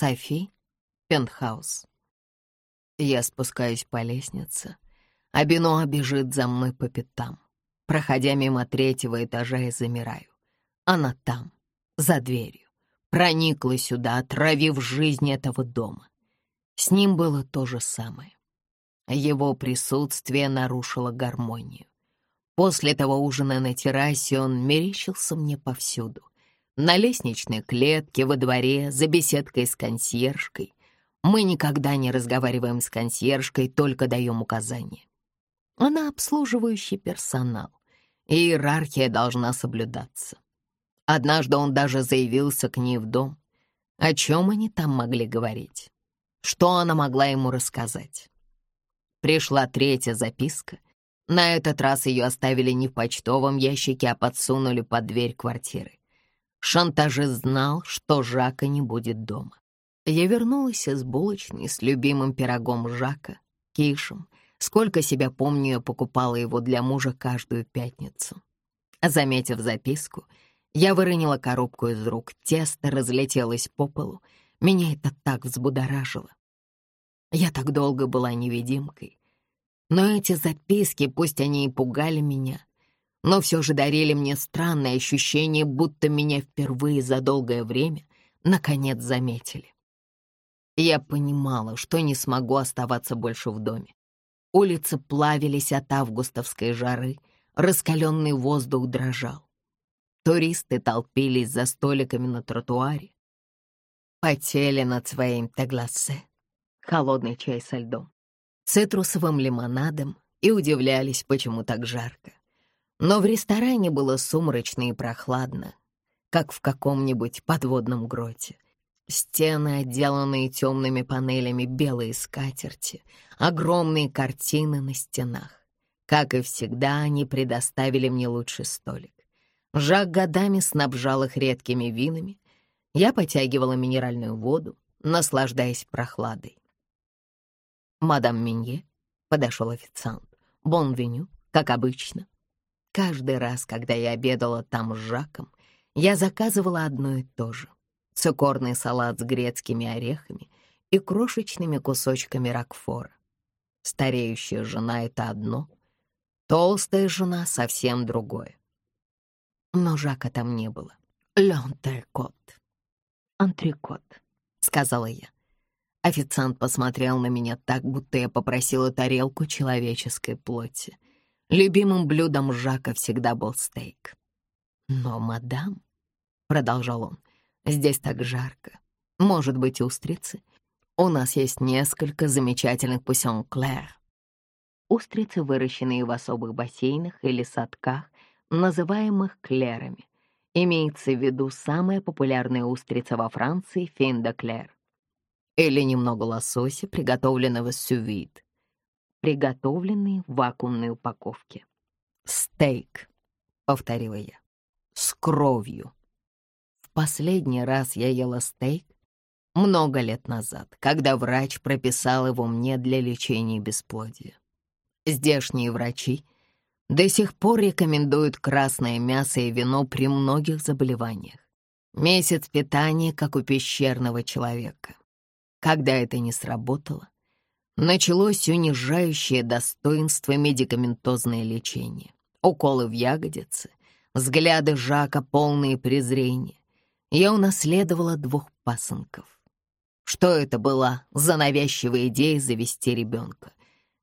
Софи, пентхаус. Я спускаюсь по лестнице, а Бенуа бежит за мной по пятам. Проходя мимо третьего этажа, я замираю. Она там, за дверью, проникла сюда, отравив жизнь этого дома. С ним было то же самое. Его присутствие нарушило гармонию. После того ужина на террасе он мерещился мне повсюду. На лестничной клетке, во дворе, за беседкой с консьержкой. Мы никогда не разговариваем с консьержкой, только даем указания. Она обслуживающий персонал, и иерархия должна соблюдаться. Однажды он даже заявился к ней в дом. О чем они там могли говорить? Что она могла ему рассказать? Пришла третья записка. На этот раз ее оставили не в почтовом ящике, а подсунули под дверь квартиры. Шантажист знал, что Жака не будет дома. Я вернулась из булочной с любимым пирогом Жака, кишем. Сколько себя помню, я покупала его для мужа каждую пятницу. Заметив записку, я выронила коробку из рук, тесто разлетелось по полу. Меня это так взбудоражило. Я так долго была невидимкой. Но эти записки, пусть они и пугали меня, но все же дарили мне странное ощущение, будто меня впервые за долгое время наконец заметили. Я понимала, что не смогу оставаться больше в доме. Улицы плавились от августовской жары, раскаленный воздух дрожал. Туристы толпились за столиками на тротуаре, потели над своим тегласе холодный чай со льдом, цитрусовым лимонадом и удивлялись, почему так жарко. Но в ресторане было сумрачно и прохладно, как в каком-нибудь подводном гроте. Стены, отделанные темными панелями белые скатерти, огромные картины на стенах. Как и всегда, они предоставили мне лучший столик. Жак годами снабжал их редкими винами. Я потягивала минеральную воду, наслаждаясь прохладой. «Мадам Минье», — подошел официант, — «бон-веню, как обычно». Каждый раз, когда я обедала там с Жаком, я заказывала одно и то же. Цукорный салат с грецкими орехами и крошечными кусочками ракфора. Стареющая жена — это одно, толстая жена — совсем другое. Но Жака там не было. «Лёнтеркот». «Антрикот», — сказала я. Официант посмотрел на меня так, будто я попросила тарелку человеческой плоти. Любимым блюдом Жака всегда был стейк. «Но, мадам», — продолжал он, — «здесь так жарко. Может быть, устрицы? У нас есть несколько замечательных пусен-клэр». Устрицы, выращенные в особых бассейнах или садках, называемых клерами. Имеется в виду самая популярная устрица во Франции — финда-клер или немного лосося, приготовленного сювид, приготовленный в вакуумной упаковке. «Стейк», — повторила я, — «с кровью». В последний раз я ела стейк много лет назад, когда врач прописал его мне для лечения бесплодия. Здешние врачи до сих пор рекомендуют красное мясо и вино при многих заболеваниях. Месяц питания, как у пещерного человека. Когда это не сработало, началось унижающее достоинство медикаментозное лечение. Уколы в ягодицы, взгляды Жака полные презрения. Я унаследовала двух пасынков. Что это была за навязчивая идея завести ребенка?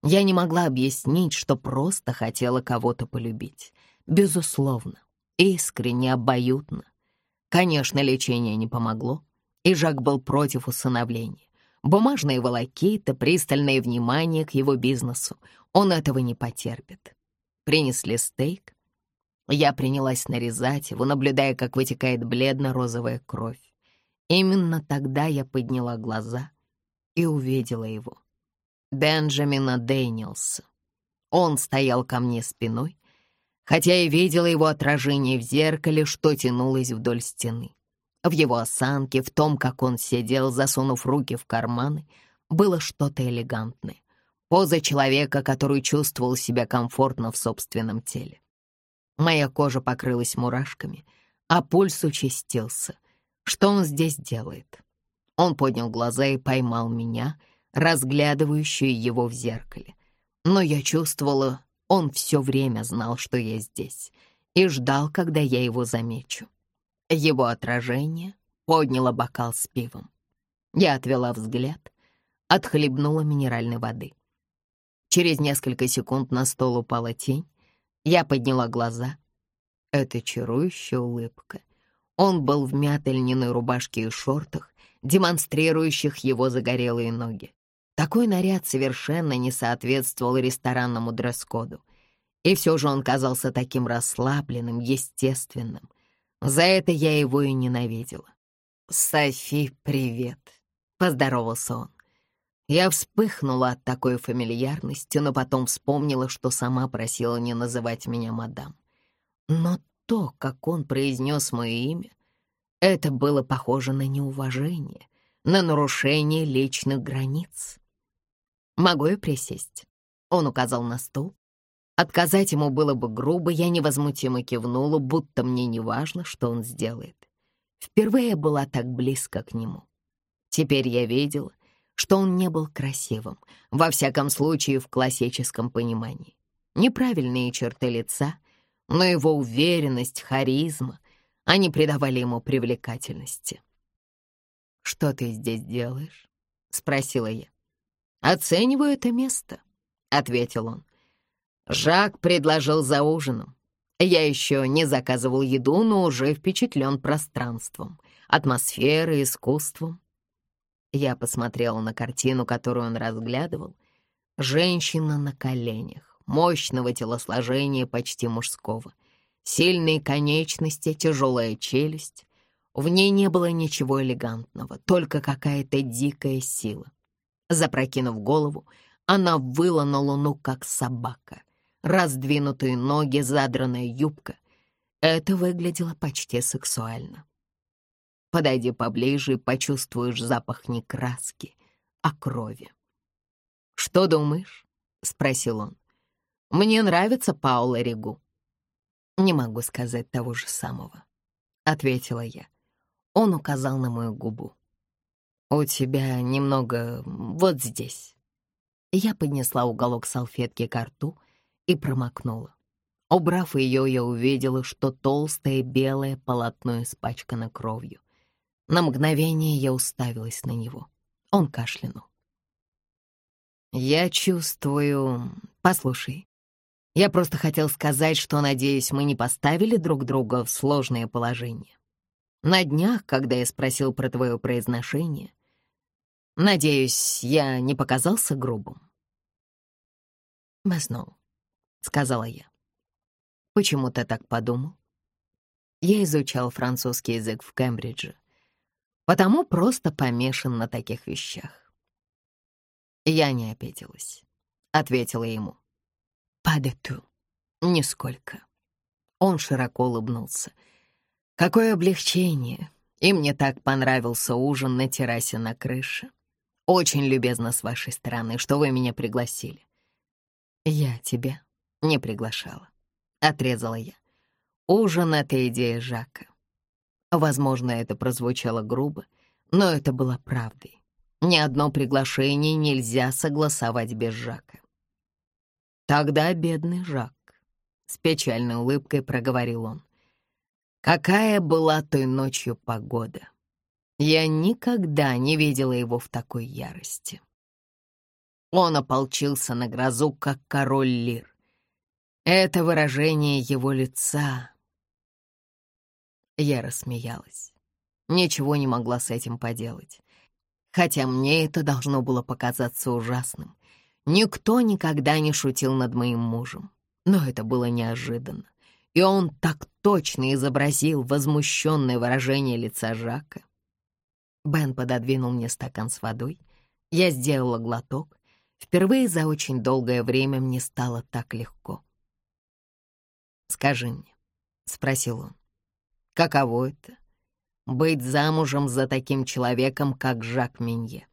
Я не могла объяснить, что просто хотела кого-то полюбить. Безусловно, искренне, обоюдно. Конечно, лечение не помогло, и Жак был против усыновления бумажные волокиты, пристальное внимание к его бизнесу. Он этого не потерпит. Принесли стейк. Я принялась нарезать его, наблюдая, как вытекает бледно-розовая кровь. Именно тогда я подняла глаза и увидела его. Бенджамина Дэниелса. Он стоял ко мне спиной, хотя я видела его отражение в зеркале, что тянулось вдоль стены. В его осанке, в том, как он сидел, засунув руки в карманы, было что-то элегантное. Поза человека, который чувствовал себя комфортно в собственном теле. Моя кожа покрылась мурашками, а пульс участился. Что он здесь делает? Он поднял глаза и поймал меня, разглядывающую его в зеркале. Но я чувствовала, он все время знал, что я здесь, и ждал, когда я его замечу. Его отражение подняло бокал с пивом. Я отвела взгляд, отхлебнула минеральной воды. Через несколько секунд на стол упала тень. Я подняла глаза. Это чарующая улыбка. Он был в мятой льняной рубашке и шортах, демонстрирующих его загорелые ноги. Такой наряд совершенно не соответствовал ресторанному дресс-коду. И все же он казался таким расслабленным, естественным. За это я его и ненавидела. «Софи, привет!» — поздоровался он. Я вспыхнула от такой фамильярности, но потом вспомнила, что сама просила не называть меня мадам. Но то, как он произнес мое имя, это было похоже на неуважение, на нарушение личных границ. «Могу я присесть?» Он указал на стул. Отказать ему было бы грубо, я невозмутимо кивнула, будто мне не важно, что он сделает. Впервые я была так близко к нему. Теперь я видела, что он не был красивым, во всяком случае в классическом понимании. Неправильные черты лица, но его уверенность, харизма, они придавали ему привлекательности. «Что ты здесь делаешь?» — спросила я. «Оцениваю это место», — ответил он. Жак предложил за ужином. Я еще не заказывал еду, но уже впечатлен пространством, атмосферой, искусством. Я посмотрела на картину, которую он разглядывал. Женщина на коленях, мощного телосложения почти мужского, сильные конечности, тяжелая челюсть. В ней не было ничего элегантного, только какая-то дикая сила. Запрокинув голову, она выла на луну, как собака. Раздвинутые ноги, задранная юбка. Это выглядело почти сексуально. Подойди поближе и почувствуешь запах не краски, а крови. «Что думаешь?» — спросил он. «Мне нравится Паула Ригу». «Не могу сказать того же самого», — ответила я. Он указал на мою губу. «У тебя немного вот здесь». Я поднесла уголок салфетки к рту и промокнула. Убрав ее, я увидела, что толстое белое полотно испачкано кровью. На мгновение я уставилась на него. Он кашлянул. «Я чувствую... Послушай, я просто хотел сказать, что, надеюсь, мы не поставили друг друга в сложное положение. На днях, когда я спросил про твое произношение, надеюсь, я не показался грубым?» «Мэснул», — сказала я. «Почему ты так подумал?» Я изучал французский язык в Кембридже потому просто помешан на таких вещах. Я не обиделась, ответила ему. «Падету, нисколько». Он широко улыбнулся. «Какое облегчение! И мне так понравился ужин на террасе на крыше. Очень любезно с вашей стороны, что вы меня пригласили». «Я тебя не приглашала», — отрезала я. «Ужин — это идея Жака. Возможно, это прозвучало грубо, но это было правдой. Ни одно приглашение нельзя согласовать без Жака. Тогда бедный Жак, с печальной улыбкой проговорил он. Какая была той ночью погода. Я никогда не видела его в такой ярости. Он ополчился на грозу, как король Лир. Это выражение его лица, я рассмеялась. Ничего не могла с этим поделать. Хотя мне это должно было показаться ужасным. Никто никогда не шутил над моим мужем. Но это было неожиданно. И он так точно изобразил возмущенное выражение лица Жака. Бен пододвинул мне стакан с водой. Я сделала глоток. Впервые за очень долгое время мне стало так легко. «Скажи мне», — спросил он, Каково это — быть замужем за таким человеком, как Жак Минье?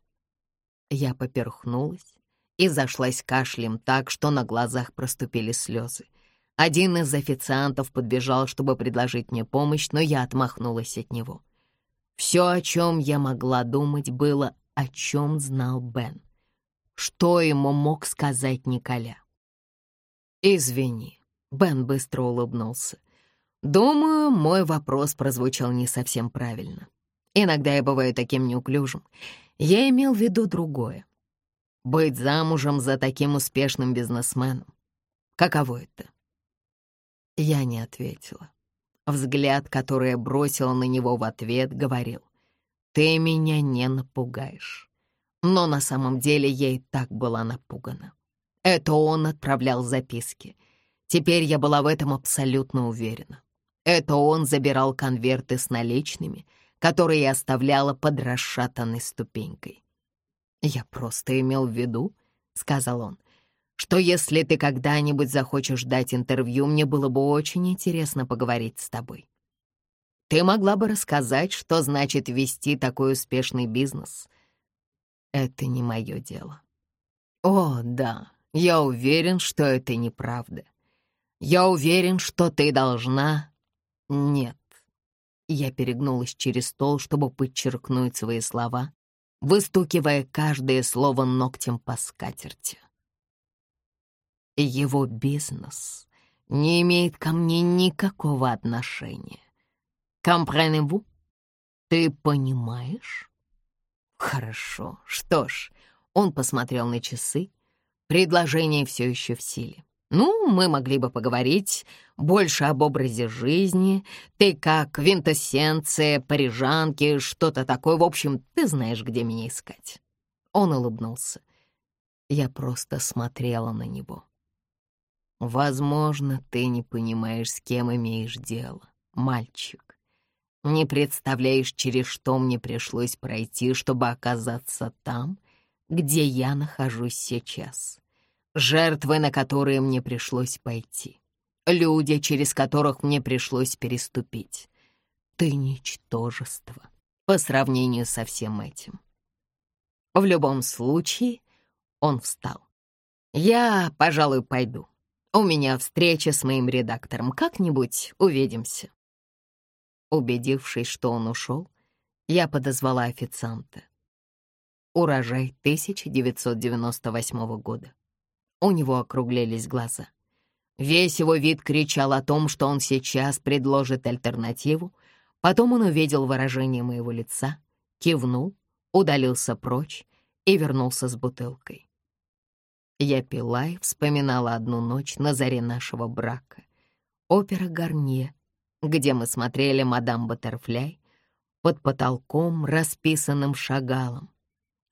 Я поперхнулась и зашлась кашлем так, что на глазах проступили слезы. Один из официантов подбежал, чтобы предложить мне помощь, но я отмахнулась от него. Все, о чем я могла думать, было, о чем знал Бен. Что ему мог сказать Николя? «Извини», — Бен быстро улыбнулся. «Думаю, мой вопрос прозвучал не совсем правильно. Иногда я бываю таким неуклюжим. Я имел в виду другое. Быть замужем за таким успешным бизнесменом. Каково это?» Я не ответила. Взгляд, который я бросила на него в ответ, говорил, «Ты меня не напугаешь». Но на самом деле я и так была напугана. Это он отправлял записки. Теперь я была в этом абсолютно уверена. Это он забирал конверты с наличными, которые я оставляла под расшатанной ступенькой. «Я просто имел в виду», — сказал он, что если ты когда-нибудь захочешь дать интервью, мне было бы очень интересно поговорить с тобой. Ты могла бы рассказать, что значит вести такой успешный бизнес. Это не мое дело. О, да, я уверен, что это неправда. Я уверен, что ты должна... Нет. Я перегнулась через стол, чтобы подчеркнуть свои слова, выстукивая каждое слово ногтем по скатерти. Его бизнес не имеет ко мне никакого отношения. Компреневу? Ты понимаешь? Хорошо. Что ж, он посмотрел на часы. Предложение все еще в силе. Ну, мы могли бы поговорить больше об образе жизни. Ты как винтоссенция, парижанки, что-то такое. В общем, ты знаешь, где меня искать. Он улыбнулся. Я просто смотрела на него. Возможно, ты не понимаешь, с кем имеешь дело, мальчик. Не представляешь, через что мне пришлось пройти, чтобы оказаться там, где я нахожусь сейчас. Жертвы, на которые мне пришлось пойти. Люди, через которых мне пришлось переступить. Ты ничтожество по сравнению со всем этим. В любом случае, он встал. Я, пожалуй, пойду. У меня встреча с моим редактором. Как-нибудь увидимся». Убедившись, что он ушел, я подозвала официанта. Урожай 1998 года. У него округлились глаза. Весь его вид кричал о том, что он сейчас предложит альтернативу. Потом он увидел выражение моего лица, кивнул, удалился прочь и вернулся с бутылкой. Я пила и вспоминала одну ночь на заре нашего брака. Опера Гарнье, где мы смотрели «Мадам Баттерфляй» под потолком, расписанным шагалом.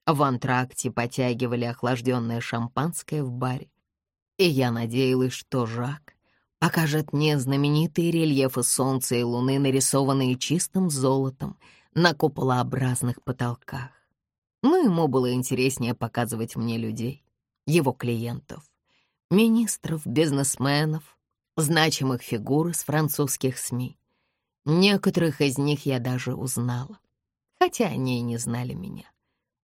В антракте потягивали охлажденное шампанское в баре. И я надеялась, что Жак покажет мне знаменитые рельефы солнца и луны, нарисованные чистым золотом на куполообразных потолках. Но ему было интереснее показывать мне людей его клиентов, министров, бизнесменов, значимых фигур из французских СМИ. Некоторых из них я даже узнала, хотя они и не знали меня.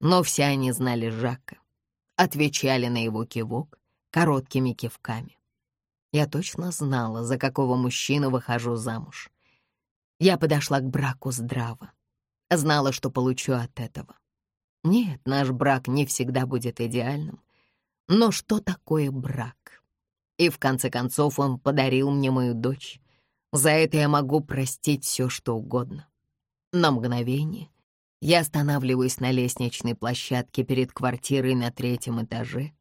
Но все они знали Жака, отвечали на его кивок короткими кивками. Я точно знала, за какого мужчину выхожу замуж. Я подошла к браку здраво, знала, что получу от этого. Нет, наш брак не всегда будет идеальным, но что такое брак? И в конце концов он подарил мне мою дочь. За это я могу простить все, что угодно. На мгновение я останавливаюсь на лестничной площадке перед квартирой на третьем этаже,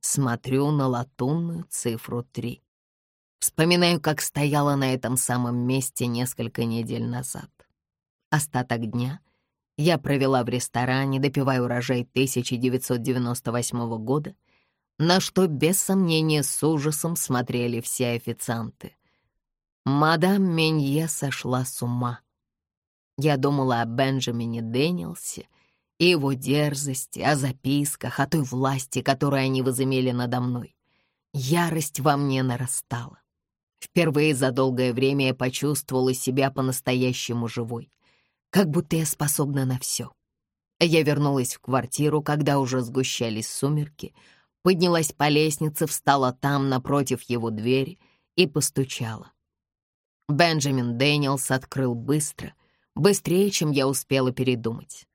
смотрю на латунную цифру три. Вспоминаю, как стояла на этом самом месте несколько недель назад. Остаток дня я провела в ресторане, допивая урожай 1998 года — на что без сомнения с ужасом смотрели все официанты. Мадам Менье сошла с ума. Я думала о Бенджамине Дэниелсе и его дерзости, о записках, о той власти, которую они возымели надо мной. Ярость во мне нарастала. Впервые за долгое время я почувствовала себя по-настоящему живой, как будто я способна на все. Я вернулась в квартиру, когда уже сгущались сумерки — поднялась по лестнице, встала там, напротив его двери, и постучала. Бенджамин Дэниелс открыл быстро, быстрее, чем я успела передумать.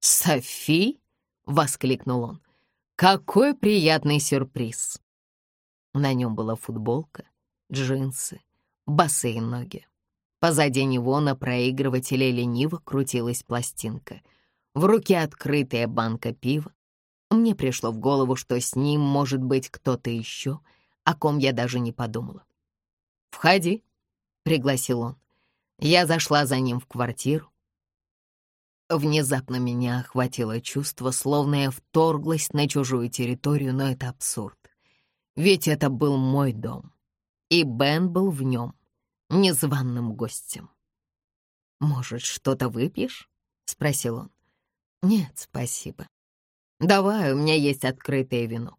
«Софи?» — воскликнул он. «Какой приятный сюрприз!» На нем была футболка, джинсы, босые ноги. Позади него на проигрывателе лениво крутилась пластинка. В руке открытая банка пива. Мне пришло в голову, что с ним может быть кто-то еще, о ком я даже не подумала. «Входи», — пригласил он. Я зашла за ним в квартиру. Внезапно меня охватило чувство, словно я вторглась на чужую территорию, но это абсурд. Ведь это был мой дом, и Бен был в нем, незваным гостем. «Может, что-то выпьешь?» — спросил он. «Нет, спасибо. Давай, у меня есть открытое вино».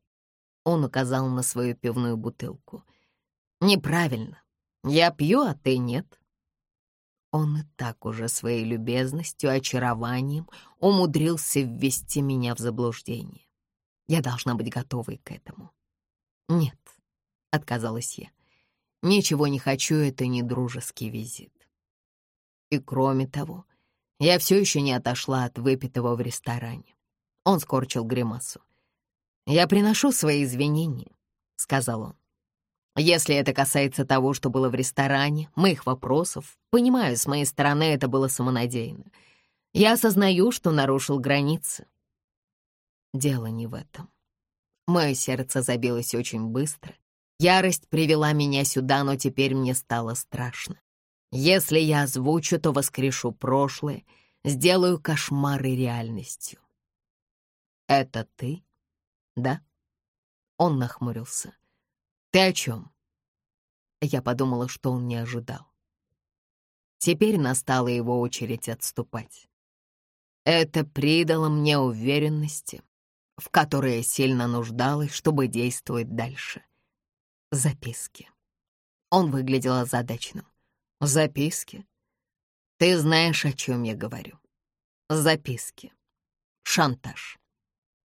Он указал на свою пивную бутылку. «Неправильно. Я пью, а ты нет». Он и так уже своей любезностью, очарованием умудрился ввести меня в заблуждение. Я должна быть готовой к этому. «Нет», — отказалась я. «Ничего не хочу, это не дружеский визит». И кроме того, я все еще не отошла от выпитого в ресторане. Он скорчил гримасу. «Я приношу свои извинения», — сказал он. «Если это касается того, что было в ресторане, моих вопросов, понимаю, с моей стороны это было самонадеянно. Я осознаю, что нарушил границы. Дело не в этом. Мое сердце забилось очень быстро. Ярость привела меня сюда, но теперь мне стало страшно. Если я озвучу, то воскрешу прошлое, сделаю кошмары реальностью. «Это ты?» «Да?» Он нахмурился. «Ты о чем?» Я подумала, что он не ожидал. Теперь настала его очередь отступать. Это придало мне уверенности, в которой я сильно нуждалась, чтобы действовать дальше. Записки. Он выглядел озадаченным. Записки? Ты знаешь, о чем я говорю. Записки. Шантаж.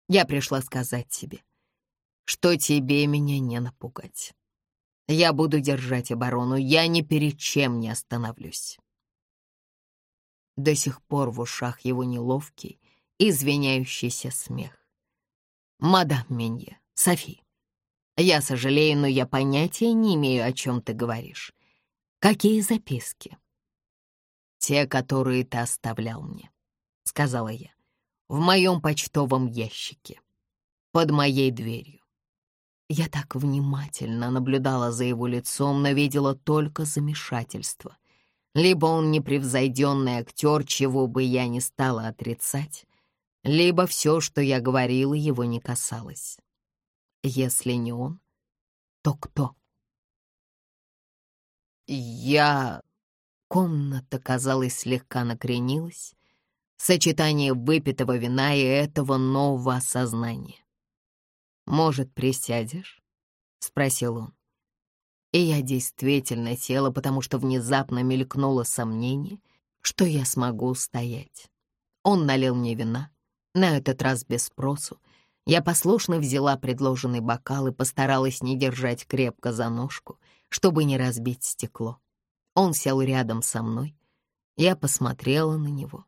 Я пришла сказать тебе, что тебе меня не напугать. Я буду держать оборону, я ни перед чем не остановлюсь. До сих пор в ушах его неловкий, извиняющийся смех. «Мадам Менье, Софи, я сожалею, но я понятия не имею, о чем ты говоришь. Какие записки?» «Те, которые ты оставлял мне», — сказала я, — «в моем почтовом ящике, под моей дверью». Я так внимательно наблюдала за его лицом, но видела только замешательство. Либо он непревзойденный актер, чего бы я не стала отрицать, либо все, что я говорила, его не касалось. Если не он, то кто? Я... Комната, казалось, слегка накренилась. Сочетание выпитого вина и этого нового осознания. «Может, присядешь?» — спросил он. И я действительно села, потому что внезапно мелькнуло сомнение, что я смогу устоять. Он налил мне вина, на этот раз без спросу. Я послушно взяла предложенный бокал и постаралась не держать крепко за ножку, чтобы не разбить стекло. Он сел рядом со мной. Я посмотрела на него,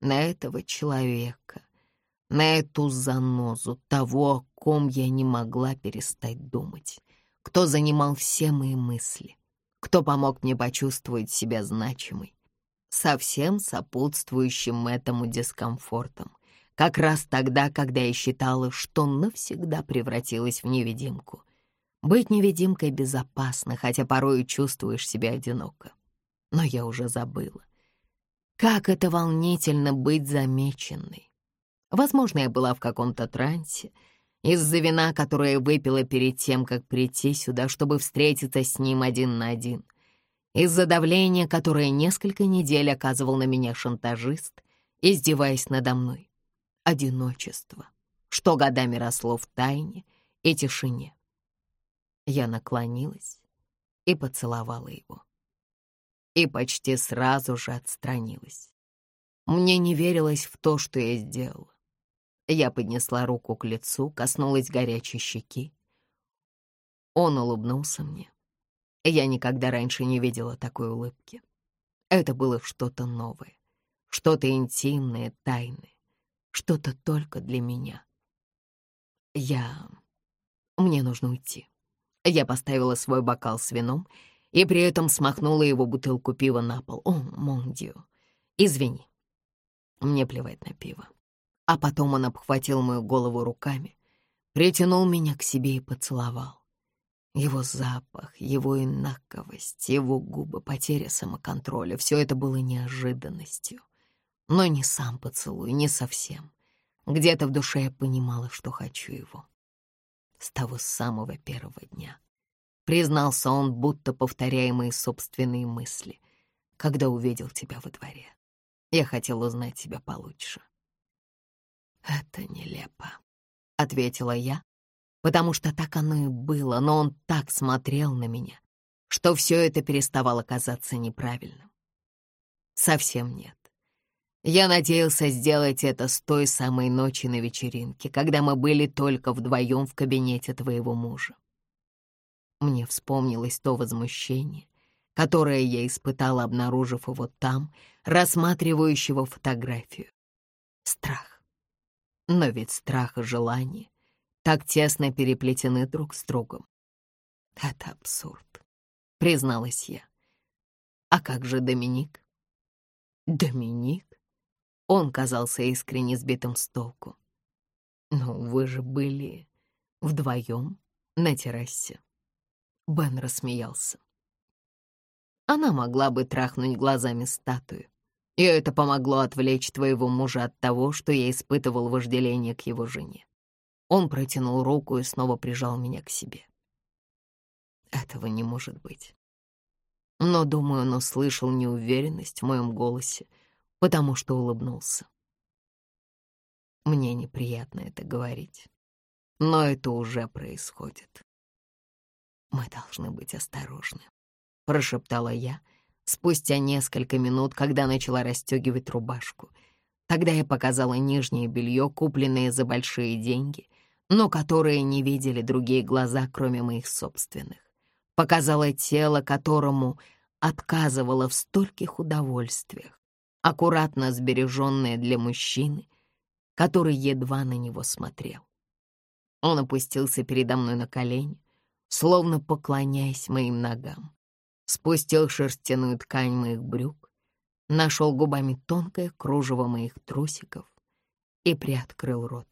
на этого человека, на эту занозу, того, о ком я не могла перестать думать, кто занимал все мои мысли, кто помог мне почувствовать себя значимой, совсем сопутствующим этому дискомфортом, как раз тогда, когда я считала, что навсегда превратилась в невидимку. Быть невидимкой безопасно, хотя порой чувствуешь себя одиноко. Но я уже забыла. Как это волнительно быть замеченной. Возможно, я была в каком-то трансе, из-за вина, которое выпила перед тем, как прийти сюда, чтобы встретиться с ним один на один. Из-за давления, которое несколько недель оказывал на меня шантажист, издеваясь надо мной одиночество, что годами росло в тайне и тишине. Я наклонилась и поцеловала его. И почти сразу же отстранилась. Мне не верилось в то, что я сделала. Я поднесла руку к лицу, коснулась горячей щеки. Он улыбнулся мне. Я никогда раньше не видела такой улыбки. Это было что-то новое. Что-то интимное, тайное, что-то только для меня. Я... Мне нужно уйти. Я поставила свой бокал с вином и при этом смахнула его бутылку пива на пол. О, мондио, извини. Мне плевать на пиво. А потом он обхватил мою голову руками, притянул меня к себе и поцеловал. Его запах, его инаковость, его губы, потеря самоконтроля — все это было неожиданностью. Но не сам поцелуй, не совсем. Где-то в душе я понимала, что хочу его. С того самого первого дня. Признался он, будто повторяя мои собственные мысли, когда увидел тебя во дворе. Я хотел узнать тебя получше. «Это нелепо», — ответила я, потому что так оно и было, но он так смотрел на меня, что все это переставало казаться неправильным. Совсем нет. Я надеялся сделать это с той самой ночи на вечеринке, когда мы были только вдвоем в кабинете твоего мужа. Мне вспомнилось то возмущение, которое я испытала, обнаружив его там, рассматривающего фотографию. Страх. Но ведь страх и желание так тесно переплетены друг с другом. Это абсурд, призналась я. А как же Доминик? Доминик? Он казался искренне сбитым с толку. «Ну, вы же были вдвоем на террасе». Бен рассмеялся. Она могла бы трахнуть глазами статую, и это помогло отвлечь твоего мужа от того, что я испытывал вожделение к его жене. Он протянул руку и снова прижал меня к себе. Этого не может быть. Но, думаю, он услышал неуверенность в моем голосе, потому что улыбнулся. Мне неприятно это говорить, но это уже происходит. Мы должны быть осторожны, прошептала я спустя несколько минут, когда начала расстегивать рубашку. Тогда я показала нижнее белье, купленное за большие деньги, но которые не видели другие глаза, кроме моих собственных. Показала тело, которому отказывала в стольких удовольствиях, аккуратно сбереженное для мужчины, который едва на него смотрел. Он опустился передо мной на колени, словно поклоняясь моим ногам, спустил шерстяную ткань моих брюк, нашел губами тонкое кружево моих трусиков и приоткрыл рот.